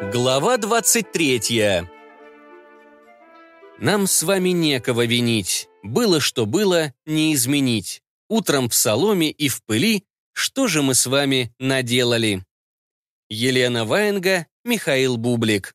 Глава 23 Нам с вами некого винить. Было, что было, не изменить. Утром в соломе и в пыли, что же мы с вами наделали? Елена Ваенга, Михаил Бублик.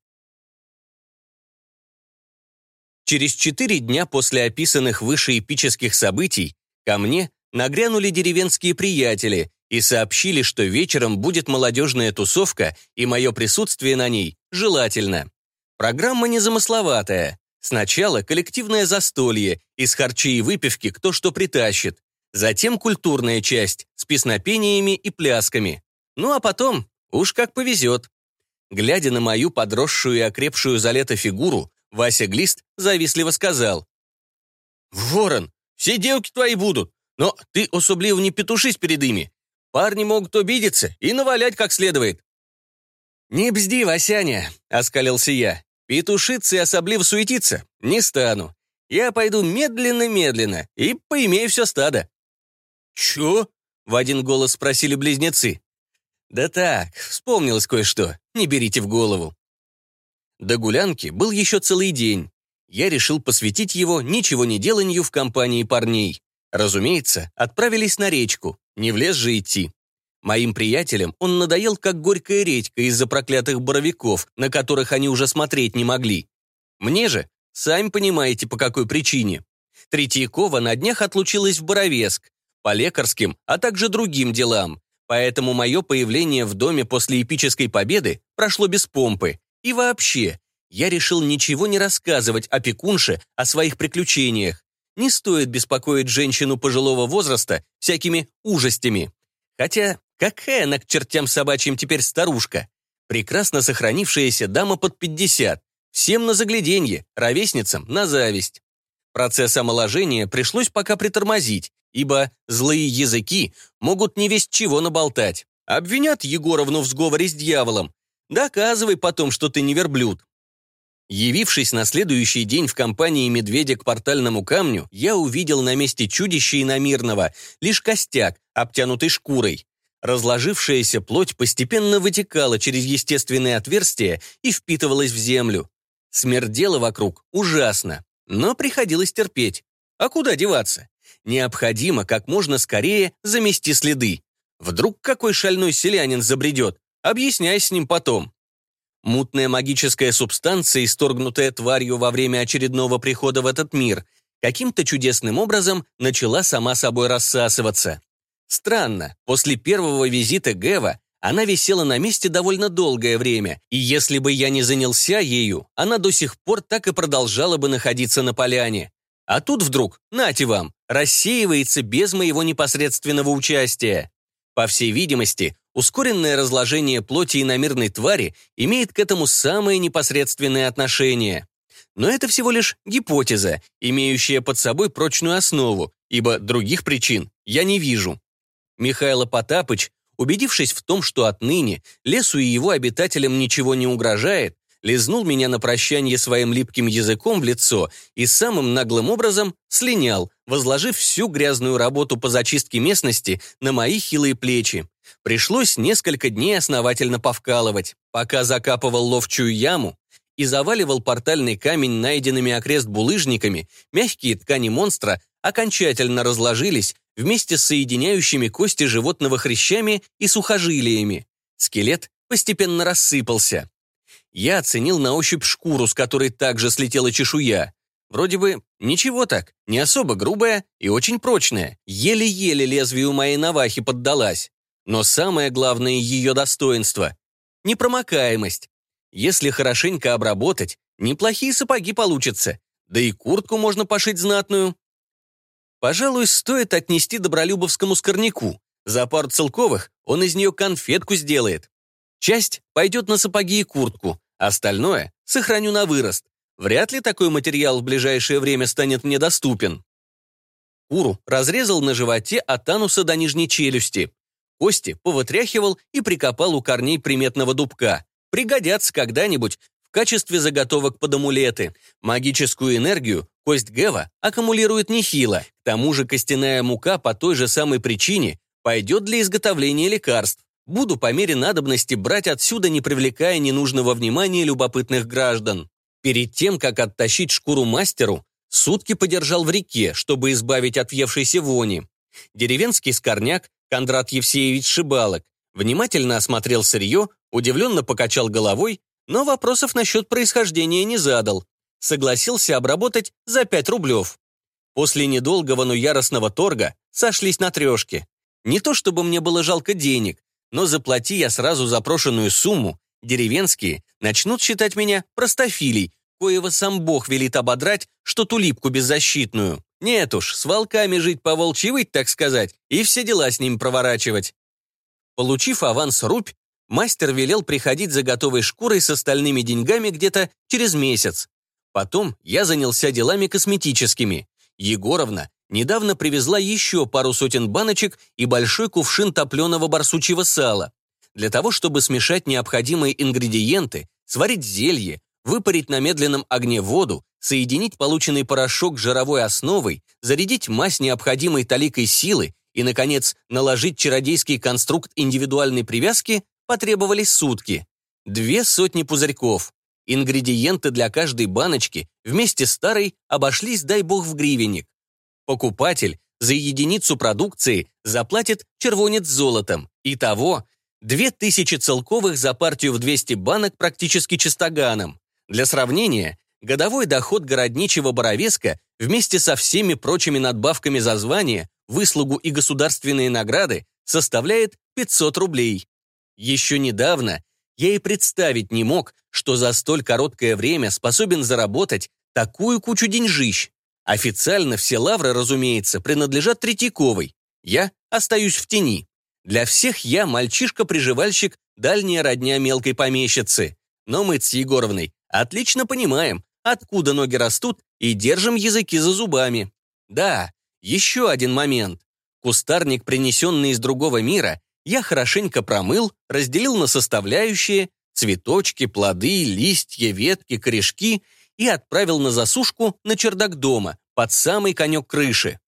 Через четыре дня после описанных выше эпических событий ко мне нагрянули деревенские приятели, и сообщили, что вечером будет молодежная тусовка, и мое присутствие на ней желательно. Программа незамысловатая. Сначала коллективное застолье, из харчей и выпивки кто что притащит. Затем культурная часть с песнопениями и плясками. Ну а потом уж как повезет. Глядя на мою подросшую и окрепшую за лето фигуру, Вася Глист завистливо сказал. «Ворон, все девки твои будут, но ты особливо не петушись перед ими. Парни могут обидеться и навалять как следует». «Не бзди, Васяня», — оскалился я. «Петушиться и особливо суетиться не стану. Я пойду медленно-медленно и поимею все стадо». «Чё?» — в один голос спросили близнецы. «Да так, вспомнилось кое-что, не берите в голову». До гулянки был еще целый день. Я решил посвятить его ничего не деланию в компании парней. Разумеется, отправились на речку, не в лес же идти. Моим приятелям он надоел, как горькая редька из-за проклятых боровиков, на которых они уже смотреть не могли. Мне же, сами понимаете, по какой причине. Третьякова на днях отлучилась в Боровеск, по лекарским, а также другим делам, поэтому мое появление в доме после эпической победы прошло без помпы. И вообще, я решил ничего не рассказывать опекунше о своих приключениях. Не стоит беспокоить женщину пожилого возраста всякими ужастями. Хотя, какая она к чертям собачьим теперь старушка? Прекрасно сохранившаяся дама под 50. Всем на загляденье, ровесницам на зависть. Процесс омоложения пришлось пока притормозить, ибо злые языки могут не весть чего наболтать. Обвинят Егоровну в сговоре с дьяволом. Доказывай потом, что ты не верблюд. Явившись на следующий день в компании медведя к портальному камню, я увидел на месте чудища иномирного лишь костяк, обтянутый шкурой. Разложившаяся плоть постепенно вытекала через естественные отверстия и впитывалась в землю. Смердело вокруг ужасно, но приходилось терпеть. А куда деваться? Необходимо как можно скорее замести следы. Вдруг какой шальной селянин забредет, объясняй с ним потом. Мутная магическая субстанция, исторгнутая тварью во время очередного прихода в этот мир, каким-то чудесным образом начала сама собой рассасываться. Странно, после первого визита Гева она висела на месте довольно долгое время, и если бы я не занялся ею, она до сих пор так и продолжала бы находиться на поляне. А тут вдруг, нате вам, рассеивается без моего непосредственного участия. По всей видимости, ускоренное разложение плоти иномирной твари имеет к этому самое непосредственное отношение. Но это всего лишь гипотеза, имеющая под собой прочную основу, ибо других причин я не вижу. Михаил Потапыч, убедившись в том, что отныне лесу и его обитателям ничего не угрожает, лизнул меня на прощание своим липким языком в лицо и самым наглым образом слинял, возложив всю грязную работу по зачистке местности на мои хилые плечи. Пришлось несколько дней основательно повкалывать, пока закапывал ловчую яму и заваливал портальный камень найденными окрест булыжниками, мягкие ткани монстра окончательно разложились вместе с соединяющими кости животного хрящами и сухожилиями. Скелет постепенно рассыпался. Я оценил на ощупь шкуру, с которой также слетела чешуя. Вроде бы ничего так, не особо грубая и очень прочная. Еле-еле лезвию моей навахи поддалась. Но самое главное ее достоинство — непромокаемость. Если хорошенько обработать, неплохие сапоги получатся, да и куртку можно пошить знатную. Пожалуй, стоит отнести добролюбовскому скорняку. За пару целковых он из нее конфетку сделает. Часть пойдет на сапоги и куртку, Остальное сохраню на вырост. Вряд ли такой материал в ближайшее время станет мне доступен. Куру разрезал на животе от ануса до нижней челюсти. Кости повытряхивал и прикопал у корней приметного дубка. Пригодятся когда-нибудь в качестве заготовок под амулеты. Магическую энергию кость Гева аккумулирует нехило. К тому же костяная мука по той же самой причине пойдет для изготовления лекарств. буду по мере надобности брать отсюда, не привлекая ненужного внимания любопытных граждан. Перед тем, как оттащить шкуру мастеру, сутки подержал в реке, чтобы избавить от въевшейся вони. Деревенский скорняк Кондрат Евсеевич Шибалок внимательно осмотрел сырье, удивленно покачал головой, но вопросов насчет происхождения не задал. Согласился обработать за 5 рублев. После недолгого, но яростного торга сошлись на трешке. Не то чтобы мне было жалко денег, но заплати я сразу запрошенную сумму, деревенские начнут считать меня простофилей, коего сам Бог велит ободрать, что тулипку беззащитную. Нет уж, с волками жить по волчьи выть, так сказать, и все дела с ним проворачивать. Получив аванс рубь, мастер велел приходить за готовой шкурой с остальными деньгами где-то через месяц. Потом я занялся делами косметическими. Егоровна недавно привезла еще пару сотен баночек и большой кувшин топленого барсучьего сала. Для того, чтобы смешать необходимые ингредиенты, сварить зелье, выпарить на медленном огне воду, соединить полученный порошок с жировой основой, зарядить мазь необходимой таликой силы и, наконец, наложить чародейский конструкт индивидуальной привязки, потребовались сутки. Две сотни пузырьков. Ингредиенты для каждой баночки вместе старой обошлись, дай бог, в гривенник. Покупатель за единицу продукции заплатит червонец золотом. Итого 2000 целковых за партию в 200 банок практически чистоганом. Для сравнения, годовой доход городничего Боровеска вместе со всеми прочими надбавками за звание, выслугу и государственные награды составляет 500 рублей. Еще недавно я и представить не мог, что за столь короткое время способен заработать такую кучу деньжищ. Официально все лавры, разумеется, принадлежат Третьяковой. Я остаюсь в тени. Для всех я мальчишка-приживальщик, дальняя родня мелкой помещицы. Но мы с Егоровной отлично понимаем, откуда ноги растут, и держим языки за зубами. Да, еще один момент. Кустарник, принесенный из другого мира, я хорошенько промыл, разделил на составляющие, цветочки, плоды, листья, ветки, корешки и отправил на засушку на чердак дома, под самый конек крыши.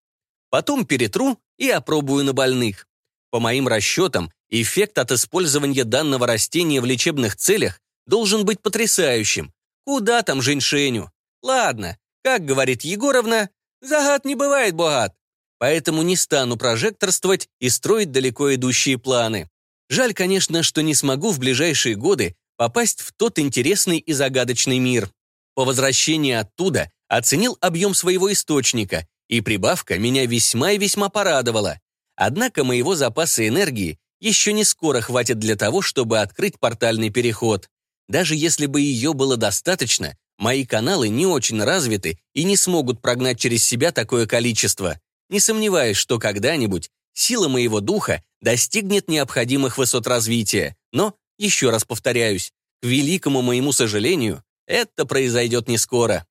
Потом перетру и опробую на больных. По моим расчетам, эффект от использования данного растения в лечебных целях должен быть потрясающим. Куда там женьшеню? Ладно, как говорит Егоровна, загад не бывает богат. Поэтому не стану прожекторствовать и строить далеко идущие планы. Жаль, конечно, что не смогу в ближайшие годы попасть в тот интересный и загадочный мир. По возвращении оттуда оценил объем своего источника, и прибавка меня весьма и весьма порадовала. Однако моего запаса энергии еще не скоро хватит для того, чтобы открыть портальный переход. Даже если бы ее было достаточно, мои каналы не очень развиты и не смогут прогнать через себя такое количество. Не сомневаюсь, что когда-нибудь сила моего духа достигнет необходимых высот развития, но, еще раз повторяюсь, к великому моему сожалению, это произойдет не скоро.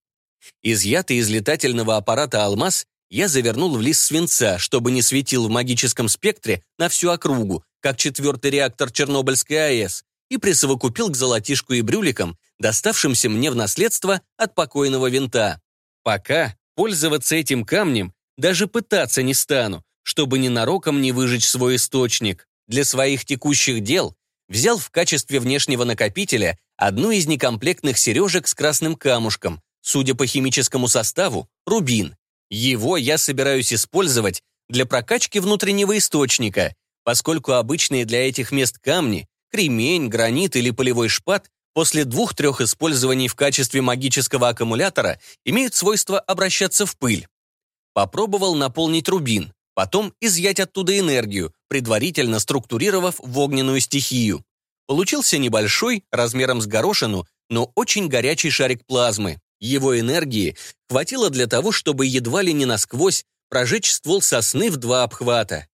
Изъятый из летательного аппарата «Алмаз» я завернул в лист свинца, чтобы не светил в магическом спектре на всю округу, как четвертый реактор Чернобыльской АЭС, и присовокупил к золотишку и брюликам, доставшимся мне в наследство от покойного винта. Пока пользоваться этим камнем даже пытаться не стану, чтобы ненароком не выжечь свой источник. Для своих текущих дел взял в качестве внешнего накопителя одну из некомплектных сережек с красным камушком, судя по химическому составу, рубин. Его я собираюсь использовать для прокачки внутреннего источника, поскольку обычные для этих мест камни, кремень, гранит или полевой шпат после двух-трех использований в качестве магического аккумулятора имеют свойство обращаться в пыль. Попробовал наполнить рубин, потом изъять оттуда энергию, предварительно структурировав в огненную стихию. Получился небольшой, размером с горошину, но очень горячий шарик плазмы. Его энергии хватило для того, чтобы едва ли не насквозь прожечь ствол сосны в два обхвата.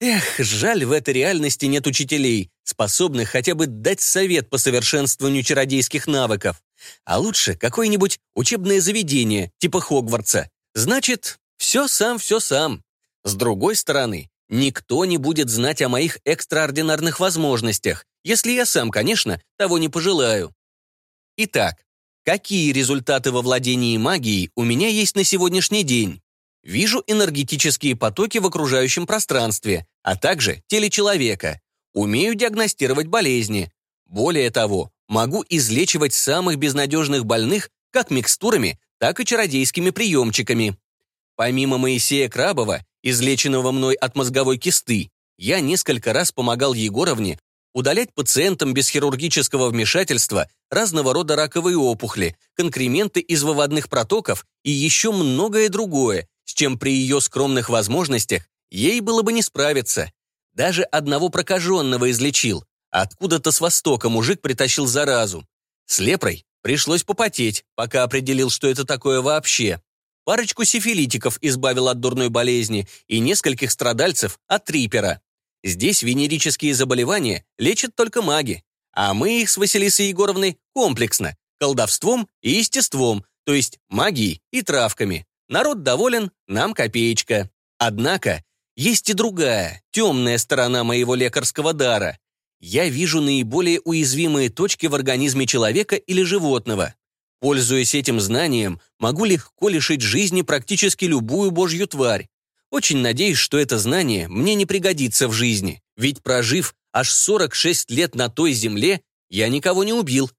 Эх, жаль, в этой реальности нет учителей, способных хотя бы дать совет по совершенствованию чародейских навыков. А лучше какое-нибудь учебное заведение, типа Хогвартса. Значит, все сам, все сам. С другой стороны, никто не будет знать о моих экстраординарных возможностях, если я сам, конечно, того не пожелаю. Итак, какие результаты во владении магией у меня есть на сегодняшний день? Вижу энергетические потоки в окружающем пространстве, а также теле человека. Умею диагностировать болезни. Более того, могу излечивать самых безнадежных больных как микстурами, так и чародейскими приемчиками. Помимо Моисея Крабова, излеченного мной от мозговой кисты, я несколько раз помогал Егоровне удалять пациентам без хирургического вмешательства разного рода раковые опухли, конкременты из выводных протоков и еще многое другое, с чем при ее скромных возможностях ей было бы не справиться. Даже одного прокаженного излечил. Откуда-то с востока мужик притащил заразу. С лепрой пришлось попотеть, пока определил, что это такое вообще. Парочку сифилитиков избавил от дурной болезни и нескольких страдальцев от трипера. Здесь венерические заболевания лечат только маги, а мы их с Василисой Егоровной комплексно, колдовством и естеством, то есть магией и травками. Народ доволен, нам копеечка. Однако есть и другая, темная сторона моего лекарского дара. Я вижу наиболее уязвимые точки в организме человека или животного. Пользуясь этим знанием, могу легко лишить жизни практически любую божью тварь. Очень надеюсь, что это знание мне не пригодится в жизни, ведь прожив аж 46 лет на той земле, я никого не убил.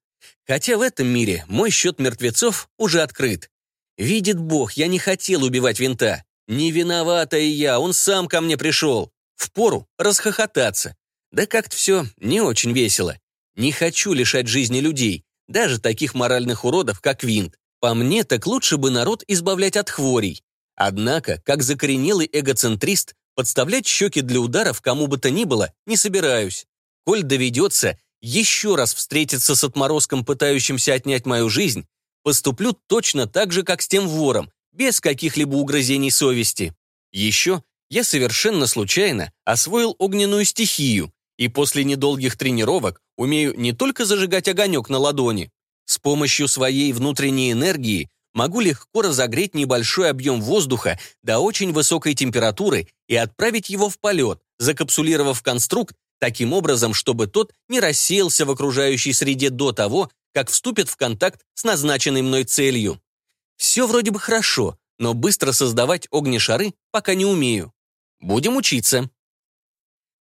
Хотя в этом мире мой счет мертвецов уже открыт. Видит Бог, я не хотел убивать винта. Не виновата и я, он сам ко мне пришел. Впору расхохотаться. Да как-то все не очень весело. Не хочу лишать жизни людей, даже таких моральных уродов, как Винт. По мне, так лучше бы народ избавлять от хворей. Однако, как закоренелый эгоцентрист, подставлять щеки для ударов кому бы то ни было не собираюсь. Коль доведется еще раз встретиться с отморозком, пытающимся отнять мою жизнь, поступлю точно так же, как с тем вором, без каких-либо угрызений совести. Еще я совершенно случайно освоил огненную стихию, и после недолгих тренировок умею не только зажигать огонек на ладони. С помощью своей внутренней энергии могу легко разогреть небольшой объем воздуха до очень высокой температуры и отправить его в полет, закапсулировав конструкт таким образом, чтобы тот не рассеялся в окружающей среде до того, как вступит в контакт с назначенной мной целью. Все вроде бы хорошо, но быстро создавать огнешары пока не умею. Будем учиться.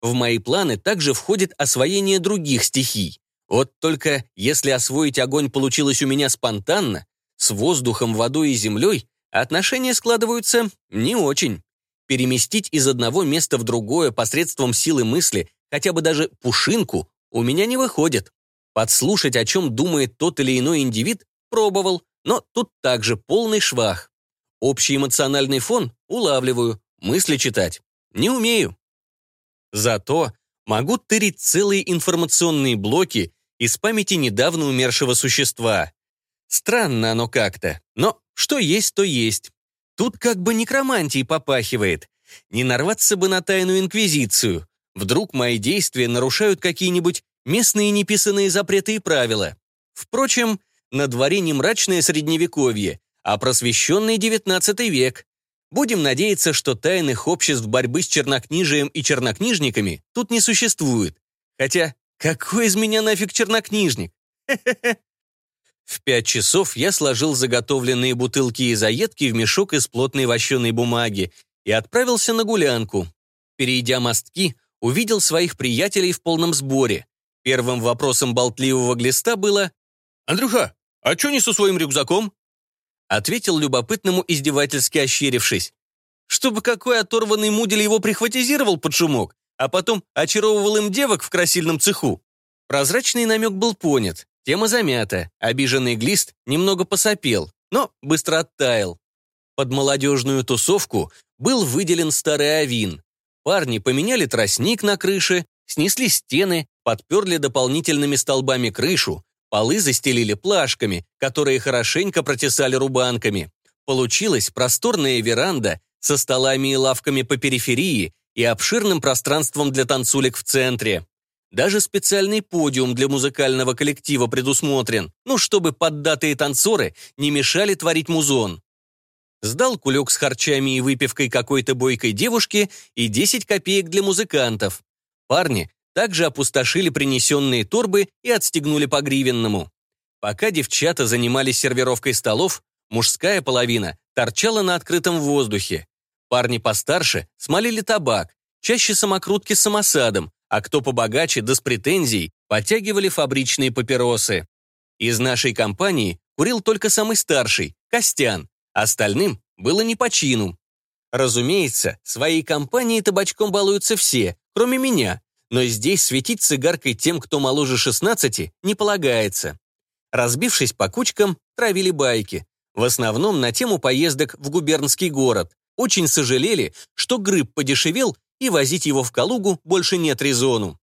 В мои планы также входит освоение других стихий. Вот только если освоить огонь получилось у меня спонтанно, с воздухом, водой и землей отношения складываются не очень. Переместить из одного места в другое посредством силы мысли хотя бы даже пушинку у меня не выходит. Подслушать, о чем думает тот или иной индивид, пробовал, но тут также полный швах. Общий эмоциональный фон улавливаю, мысли читать не умею. Зато могу тырить целые информационные блоки из памяти недавно умершего существа. Странно оно как-то, но что есть, то есть. Тут как бы некромантией попахивает. Не нарваться бы на тайную инквизицию. Вдруг мои действия нарушают какие-нибудь местные неписанные запреты и правила. Впрочем, на дворе не мрачное средневековье, а просвещенный XIX век. Будем надеяться, что тайных обществ борьбы с чернокнижием и чернокнижниками тут не существует. Хотя, какой из меня нафиг чернокнижник? В пять часов я сложил заготовленные бутылки и заедки в мешок из плотной вощеной бумаги и отправился на гулянку. Перейдя мостки, увидел своих приятелей в полном сборе. Первым вопросом болтливого глиста было «Андрюха, а чё не со своим рюкзаком?» Ответил любопытному, издевательски ощерившись. «Чтобы какой оторванный мудель его прихватизировал под шумок, а потом очаровывал им девок в красильном цеху». Прозрачный намек был понят. Тема замята, обиженный глист немного посопел, но быстро оттаял. Под молодежную тусовку был выделен старый авин. Парни поменяли тростник на крыше, снесли стены, подперли дополнительными столбами крышу, полы застелили плашками, которые хорошенько протесали рубанками. Получилась просторная веранда со столами и лавками по периферии и обширным пространством для танцулек в центре. Даже специальный подиум для музыкального коллектива предусмотрен, ну, чтобы поддатые танцоры не мешали творить музон. Сдал кулек с харчами и выпивкой какой-то бойкой девушки и 10 копеек для музыкантов. Парни также опустошили принесенные торбы и отстегнули по гривенному. Пока девчата занимались сервировкой столов, мужская половина торчала на открытом воздухе. Парни постарше смолили табак, чаще самокрутки с самосадом, а кто побогаче да с претензий подтягивали фабричные папиросы. Из нашей компании курил только самый старший, Костян, остальным было не по чину. Разумеется, своей компанией табачком балуются все, кроме меня, но здесь светить цигаркой тем, кто моложе 16, не полагается. Разбившись по кучкам, травили байки. В основном на тему поездок в губернский город. Очень сожалели, что гриб подешевел, и возить его в Калугу больше нет резону.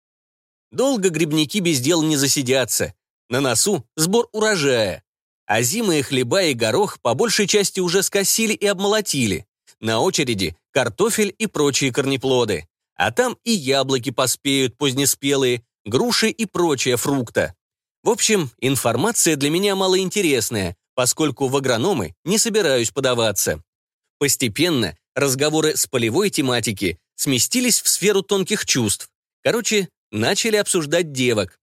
Долго грибники без дела не засидятся. На носу сбор урожая. А зимые хлеба и горох по большей части уже скосили и обмолотили. На очереди картофель и прочие корнеплоды. А там и яблоки поспеют позднеспелые, груши и прочая фрукта. В общем, информация для меня малоинтересная, поскольку в агрономы не собираюсь подаваться. Постепенно разговоры с полевой тематики сместились в сферу тонких чувств. Короче, начали обсуждать девок.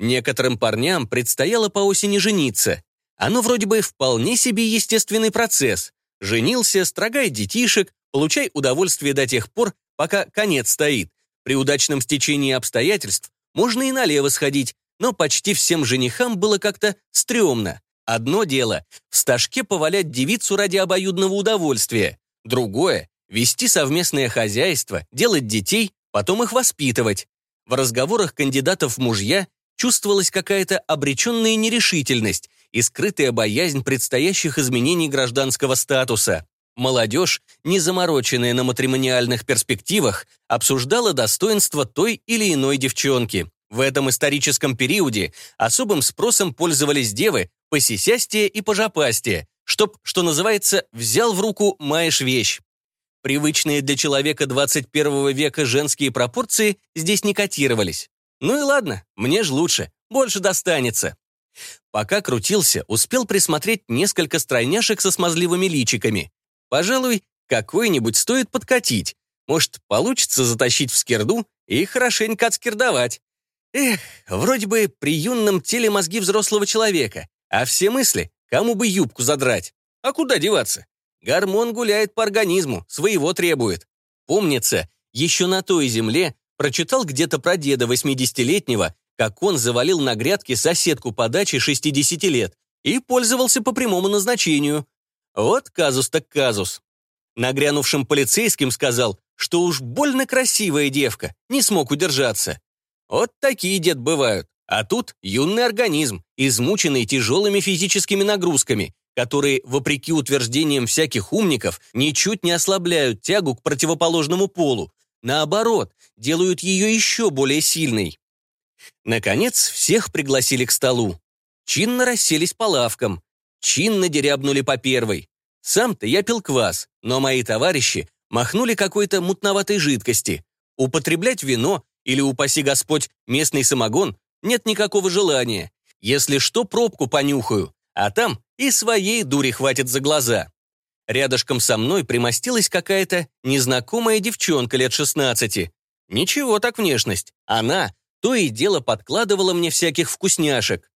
Некоторым парням предстояло по осени жениться. Оно вроде бы вполне себе естественный процесс. Женился, строгай детишек, получай удовольствие до тех пор, пока конец стоит. При удачном стечении обстоятельств можно и налево сходить, но почти всем женихам было как-то стрёмно. Одно дело — в стажке повалять девицу ради обоюдного удовольствия. Другое — вести совместное хозяйство, делать детей, потом их воспитывать. В разговорах кандидатов в мужья чувствовалась какая-то обреченная нерешительность, и скрытая боязнь предстоящих изменений гражданского статуса. Молодежь, не замороченная на матримониальных перспективах, обсуждала достоинство той или иной девчонки. В этом историческом периоде особым спросом пользовались девы по сисястие и по жопастие, чтоб, что называется, взял в руку маешь вещь. Привычные для человека 21 века женские пропорции здесь не котировались. Ну и ладно, мне ж лучше, больше достанется. Пока крутился, успел присмотреть несколько стройняшек со смазливыми личиками. Пожалуй, какой-нибудь стоит подкатить. Может, получится затащить в скирду и хорошенько отскирдовать. Эх, вроде бы при юном теле мозги взрослого человека, а все мысли, кому бы юбку задрать. А куда деваться? Гормон гуляет по организму, своего требует. Помнится, еще на той земле прочитал где-то про деда 80-летнего, как он завалил на грядке соседку по даче 60 лет и пользовался по прямому назначению. Вот казус так казус. Нагрянувшим полицейским сказал, что уж больно красивая девка, не смог удержаться. Вот такие дед бывают. А тут юный организм, измученный тяжелыми физическими нагрузками, которые, вопреки утверждениям всяких умников, ничуть не ослабляют тягу к противоположному полу. Наоборот, делают ее еще более сильной. Наконец, всех пригласили к столу. Чинно расселись по лавкам. Чинно дерябнули по первой. Сам-то я пил квас, но мои товарищи махнули какой-то мутноватой жидкости. Употреблять вино или, упаси Господь, местный самогон нет никакого желания. Если что, пробку понюхаю, а там и своей дури хватит за глаза. Рядышком со мной примостилась какая-то незнакомая девчонка лет 16. Ничего так внешность. Она то и дело подкладывала мне всяких вкусняшек.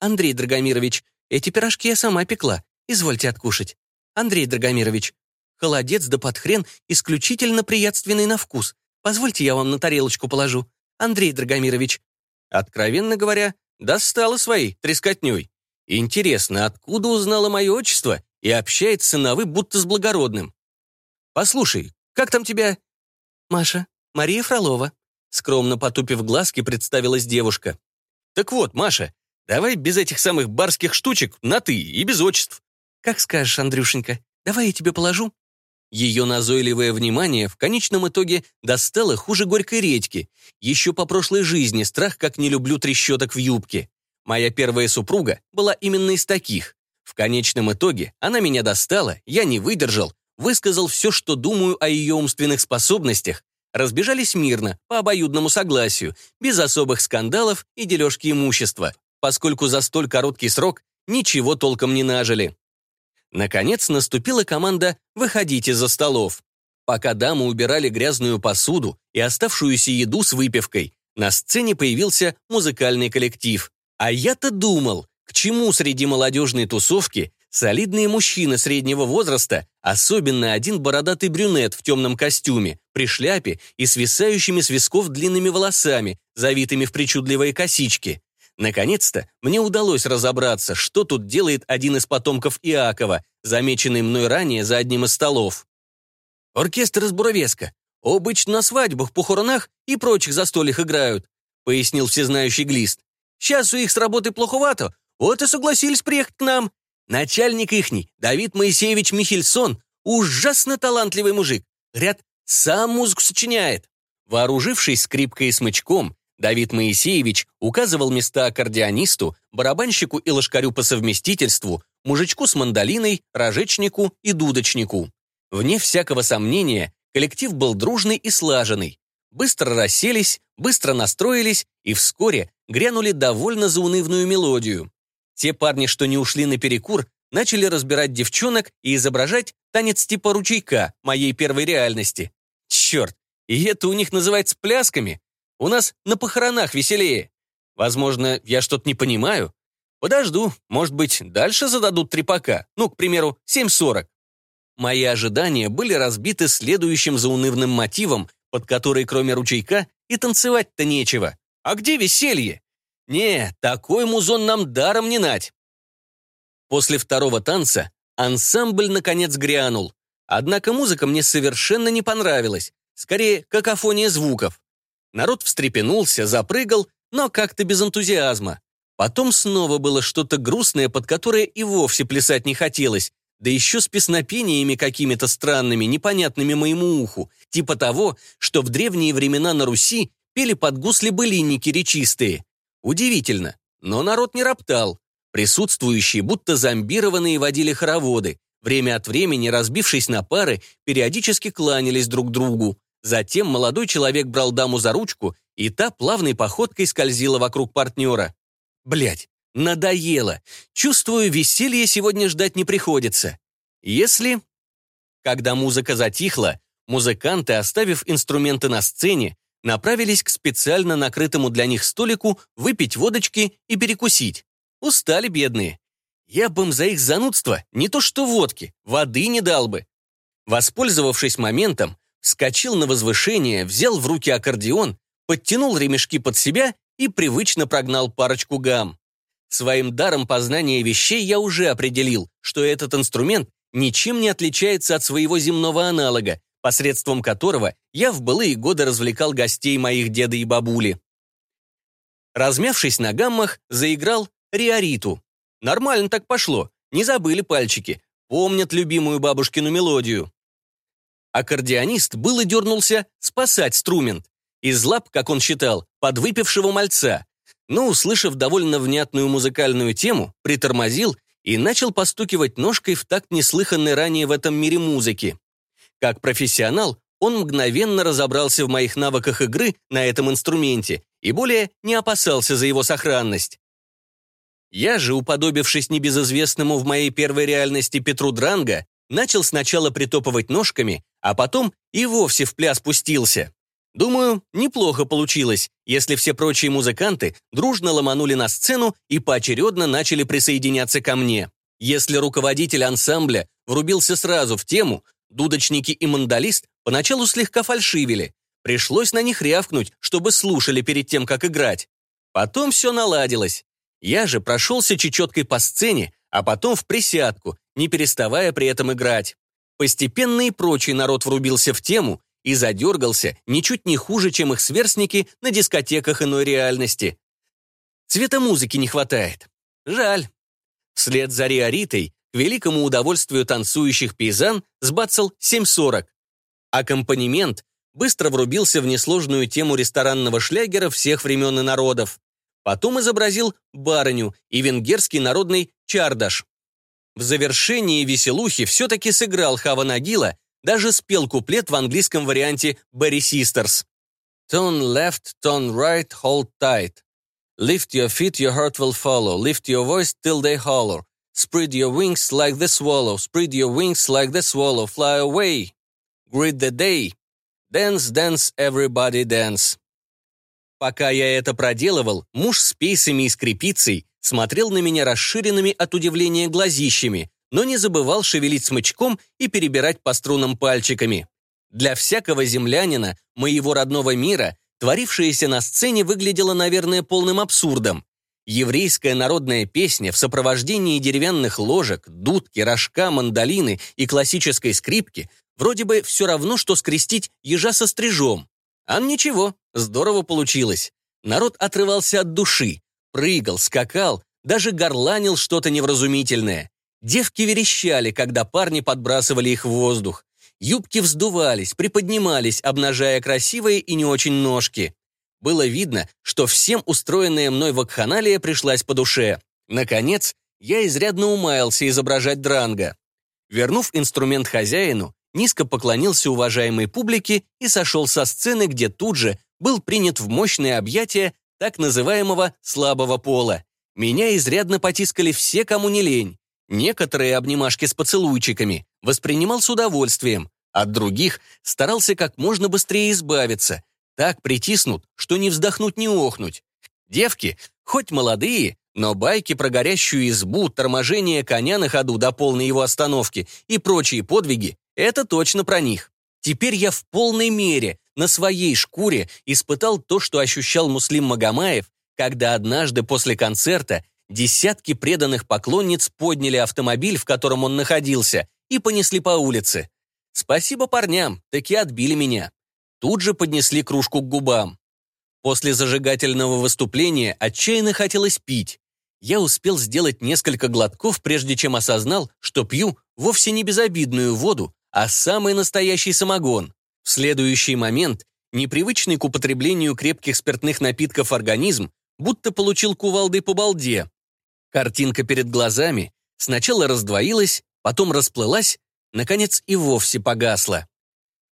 «Андрей Драгомирович, эти пирожки я сама пекла. Извольте откушать. Андрей Драгомирович, холодец да под хрен исключительно приятственный на вкус. Позвольте я вам на тарелочку положу. Андрей Драгомирович». Откровенно говоря, достала своей трескотней. Интересно, откуда узнала мое отчество и общается на «вы» будто с благородным? «Послушай, как там тебя?» «Маша, Мария Фролова», Скромно потупив глазки, представилась девушка. «Так вот, Маша, давай без этих самых барских штучек на «ты» и без отчеств». «Как скажешь, Андрюшенька, давай я тебе положу». Ее назойливое внимание в конечном итоге достало хуже горькой редьки. Еще по прошлой жизни страх, как не люблю трещоток в юбке. Моя первая супруга была именно из таких. В конечном итоге она меня достала, я не выдержал, высказал все, что думаю о ее умственных способностях, разбежались мирно, по обоюдному согласию, без особых скандалов и дележки имущества, поскольку за столь короткий срок ничего толком не нажили. Наконец наступила команда «Выходите за столов». Пока дамы убирали грязную посуду и оставшуюся еду с выпивкой, на сцене появился музыкальный коллектив. А я-то думал, к чему среди молодежной тусовки Солидные мужчины среднего возраста, особенно один бородатый брюнет в темном костюме, при шляпе и свисающими с висков длинными волосами, завитыми в причудливые косички. Наконец-то мне удалось разобраться, что тут делает один из потомков Иакова, замеченный мной ранее за одним из столов. «Оркестр из Буровеска. Обычно на свадьбах, похоронах и прочих застольях играют», пояснил всезнающий Глист. «Сейчас у их с работы плоховато, вот и согласились приехать к нам. Начальник ихний, Давид Моисеевич Михельсон, ужасно талантливый мужик. Говорят, сам музыку сочиняет. Вооружившись скрипкой и смычком, Давид Моисеевич указывал места аккордеонисту, барабанщику и лошкарю по совместительству, мужичку с мандолиной, рожечнику и дудочнику. Вне всякого сомнения, коллектив был дружный и слаженный. Быстро расселись, быстро настроились и вскоре грянули довольно заунывную мелодию. Те парни, что не ушли на перекур, начали разбирать девчонок и изображать танец типа ручейка моей первой реальности. Черт, и это у них называется плясками? У нас на похоронах веселее. Возможно, я что-то не понимаю. Подожду, может быть, дальше зададут трепака, ну, к примеру, 7.40. Мои ожидания были разбиты следующим заунывным мотивом, под который, кроме ручейка, и танцевать-то нечего. А где веселье? Не, такой музон нам даром не нать. После второго танца ансамбль наконец грянул. Однако музыка мне совершенно не понравилась. Скорее, какофония звуков. Народ встрепенулся, запрыгал, но как-то без энтузиазма. Потом снова было что-то грустное, под которое и вовсе плясать не хотелось, да еще с песнопениями какими-то странными, непонятными моему уху, типа того, что в древние времена на Руси пели под гусли былинники речистые. Удивительно, но народ не роптал. Присутствующие, будто зомбированные, водили хороводы. Время от времени, разбившись на пары, периодически кланялись друг другу. Затем молодой человек брал даму за ручку, и та плавной походкой скользила вокруг партнера. Блять, надоело. Чувствую, веселья сегодня ждать не приходится. Если... Когда музыка затихла, музыканты, оставив инструменты на сцене, направились к специально накрытому для них столику выпить водочки и перекусить. Устали бедные. Я бы им за их занудство не то что водки, воды не дал бы. Воспользовавшись моментом, вскочил на возвышение, взял в руки аккордеон, подтянул ремешки под себя и привычно прогнал парочку гам. Своим даром познания вещей я уже определил, что этот инструмент ничем не отличается от своего земного аналога, посредством которого я в былые годы развлекал гостей моих деда и бабули. Размявшись на гаммах, заиграл риориту. Нормально так пошло, не забыли пальчики, помнят любимую бабушкину мелодию. Аккордеонист был и дернулся спасать струмент. Из лап, как он считал, подвыпившего мальца. Но, услышав довольно внятную музыкальную тему, притормозил и начал постукивать ножкой в такт неслыханной ранее в этом мире музыки. Как профессионал, он мгновенно разобрался в моих навыках игры на этом инструменте и более не опасался за его сохранность. Я же, уподобившись небезызвестному в моей первой реальности Петру Дранга, начал сначала притопывать ножками, а потом и вовсе в пляс пустился. Думаю, неплохо получилось, если все прочие музыканты дружно ломанули на сцену и поочередно начали присоединяться ко мне. Если руководитель ансамбля врубился сразу в тему, Дудочники и мандалист поначалу слегка фальшивили. Пришлось на них рявкнуть, чтобы слушали перед тем, как играть. Потом все наладилось. Я же прошелся чечеткой по сцене, а потом в присядку, не переставая при этом играть. Постепенно и прочий народ врубился в тему и задергался ничуть не хуже, чем их сверстники на дискотеках иной реальности. Цвета музыки не хватает. Жаль. Вслед за Риоритой к великому удовольствию танцующих пейзан сбацал 7.40. Аккомпанемент быстро врубился в несложную тему ресторанного шлягера всех времен и народов. Потом изобразил барыню и венгерский народный чардаш. В завершении веселухи все-таки сыграл Хава Нагила, даже спел куплет в английском варианте «Berry Sisters». «Turn left, turn right, hold tight. Lift your feet, your heart will follow. Lift your voice till they holler. Spread your wings like the swallow, spread your wings like the swallow, fly away. Greet the day. Dance, dance, everybody dance. Пока я это проделывал, муж с пейсами и скрипицей смотрел на меня расширенными от удивления глазищами, но не забывал шевелить смычком и перебирать по струнам пальчиками. Для всякого землянина, моего родного мира, творившееся на сцене выглядело, наверное, полным абсурдом. Еврейская народная песня в сопровождении деревянных ложек, дудки, рожка, мандолины и классической скрипки вроде бы все равно, что скрестить ежа со стрижом. А ничего, здорово получилось. Народ отрывался от души, прыгал, скакал, даже горланил что-то невразумительное. Девки верещали, когда парни подбрасывали их в воздух. Юбки вздувались, приподнимались, обнажая красивые и не очень ножки. Было видно, что всем устроенная мной вакханалия пришлась по душе. Наконец, я изрядно умаялся изображать дранга. Вернув инструмент хозяину, низко поклонился уважаемой публике и сошел со сцены, где тут же был принят в мощное объятие так называемого «слабого пола». Меня изрядно потискали все, кому не лень. Некоторые обнимашки с поцелуйчиками воспринимал с удовольствием, от других старался как можно быстрее избавиться, так притиснут, что не вздохнуть, не охнуть. Девки, хоть молодые, но байки про горящую избу, торможение коня на ходу до полной его остановки и прочие подвиги — это точно про них. Теперь я в полной мере, на своей шкуре, испытал то, что ощущал Муслим Магомаев, когда однажды после концерта десятки преданных поклонниц подняли автомобиль, в котором он находился, и понесли по улице. Спасибо парням, таки отбили меня тут же поднесли кружку к губам. После зажигательного выступления отчаянно хотелось пить. Я успел сделать несколько глотков, прежде чем осознал, что пью вовсе не безобидную воду, а самый настоящий самогон. В следующий момент непривычный к употреблению крепких спиртных напитков организм будто получил кувалдой по балде. Картинка перед глазами сначала раздвоилась, потом расплылась, наконец и вовсе погасла.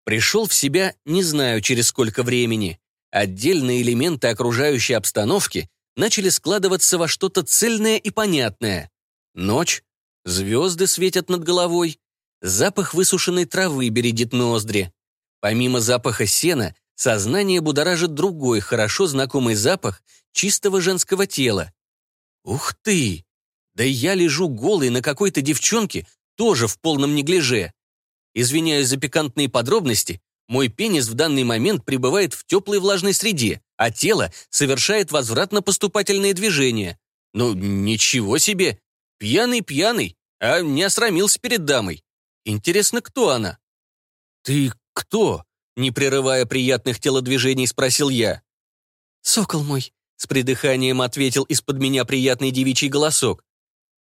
Пришел в себя не знаю через сколько времени. Отдельные элементы окружающей обстановки начали складываться во что-то цельное и понятное. Ночь, звезды светят над головой, запах высушенной травы бередит ноздри. Помимо запаха сена, сознание будоражит другой, хорошо знакомый запах чистого женского тела. Ух ты! Да я лежу голый на какой-то девчонке, тоже в полном неглиже. Извиняюсь за пикантные подробности, мой пенис в данный момент пребывает в теплой влажной среде, а тело совершает возвратно-поступательные движения. Ну, ничего себе! Пьяный-пьяный, а не осрамился перед дамой. Интересно, кто она? «Ты кто?» — не прерывая приятных телодвижений, спросил я. «Сокол мой», — с придыханием ответил из-под меня приятный девичий голосок.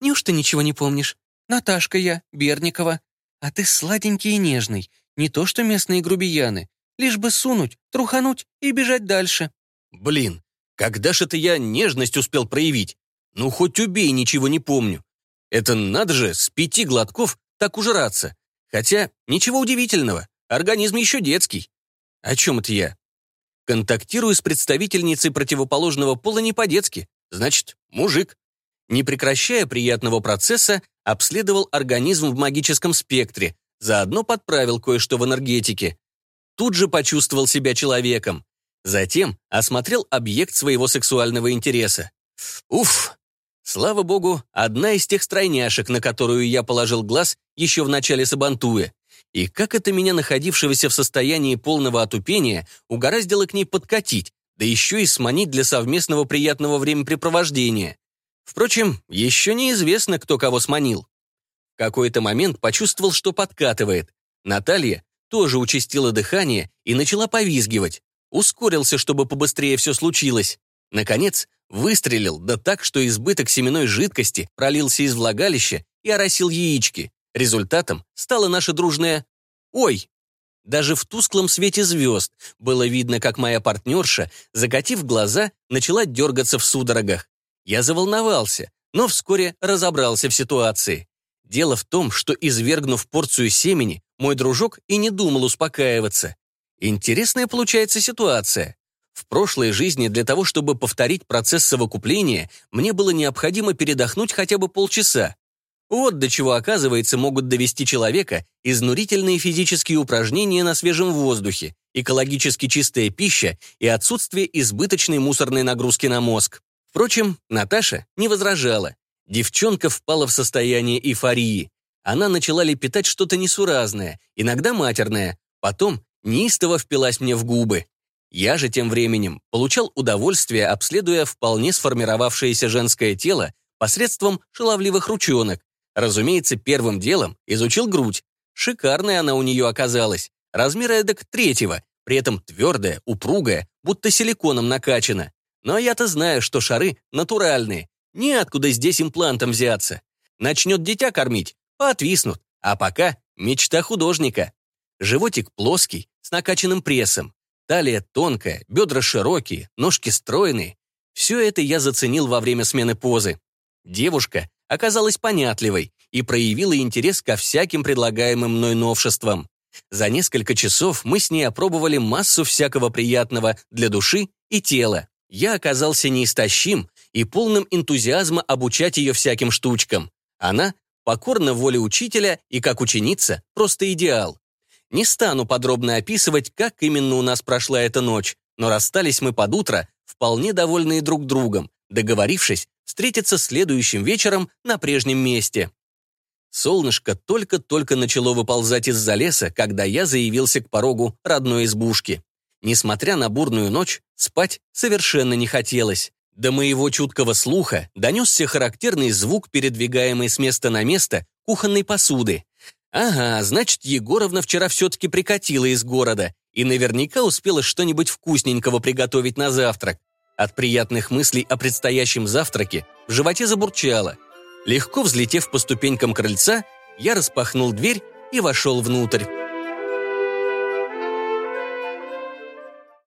«Неужто ничего не помнишь? Наташка я, Берникова. А ты сладенький и нежный, не то что местные грубияны. Лишь бы сунуть, трухануть и бежать дальше. Блин, когда ж это я нежность успел проявить? Ну, хоть убей, ничего не помню. Это надо же, с пяти глотков так ужраться. Хотя, ничего удивительного, организм еще детский. О чем это я? Контактирую с представительницей противоположного пола не по-детски, значит, мужик. Не прекращая приятного процесса, обследовал организм в магическом спектре, заодно подправил кое-что в энергетике. Тут же почувствовал себя человеком. Затем осмотрел объект своего сексуального интереса. Уф! Слава богу, одна из тех стройняшек, на которую я положил глаз еще в начале Сабантуя. И как это меня, находившегося в состоянии полного отупения, угораздило к ней подкатить, да еще и сманить для совместного приятного времяпрепровождения. Впрочем, еще неизвестно, кто кого сманил. В какой-то момент почувствовал, что подкатывает. Наталья тоже участила дыхание и начала повизгивать. Ускорился, чтобы побыстрее все случилось. Наконец, выстрелил, да так, что избыток семенной жидкости пролился из влагалища и оросил яички. Результатом стало наше дружное «Ой!». Даже в тусклом свете звезд было видно, как моя партнерша, закатив глаза, начала дергаться в судорогах. Я заволновался, но вскоре разобрался в ситуации. Дело в том, что, извергнув порцию семени, мой дружок и не думал успокаиваться. Интересная получается ситуация. В прошлой жизни для того, чтобы повторить процесс совокупления, мне было необходимо передохнуть хотя бы полчаса. Вот до чего, оказывается, могут довести человека изнурительные физические упражнения на свежем воздухе, экологически чистая пища и отсутствие избыточной мусорной нагрузки на мозг. Впрочем, Наташа не возражала. Девчонка впала в состояние эйфории. Она начала лепетать что-то несуразное, иногда матерное, потом неистово впилась мне в губы. Я же тем временем получал удовольствие, обследуя вполне сформировавшееся женское тело посредством шаловливых ручонок. Разумеется, первым делом изучил грудь. Шикарная она у нее оказалась, размера эдак третьего, при этом твердая, упругая, будто силиконом накачана. Но я-то знаю, что шары натуральные, неоткуда здесь имплантом взяться. Начнет дитя кормить, поотвиснут, а пока мечта художника. Животик плоский, с накачанным прессом, талия тонкая, бедра широкие, ножки стройные. Все это я заценил во время смены позы. Девушка оказалась понятливой и проявила интерес ко всяким предлагаемым мной новшествам. За несколько часов мы с ней опробовали массу всякого приятного для души и тела. Я оказался неистощим и полным энтузиазма обучать ее всяким штучкам. Она покорна воле учителя и, как ученица, просто идеал. Не стану подробно описывать, как именно у нас прошла эта ночь, но расстались мы под утро, вполне довольные друг другом, договорившись встретиться следующим вечером на прежнем месте. Солнышко только-только начало выползать из-за леса, когда я заявился к порогу родной избушки. Несмотря на бурную ночь, спать совершенно не хотелось. До моего чуткого слуха донесся характерный звук, передвигаемый с места на место кухонной посуды. Ага, значит, Егоровна вчера все-таки прикатила из города и наверняка успела что-нибудь вкусненького приготовить на завтрак. От приятных мыслей о предстоящем завтраке в животе забурчало. Легко взлетев по ступенькам крыльца, я распахнул дверь и вошел внутрь.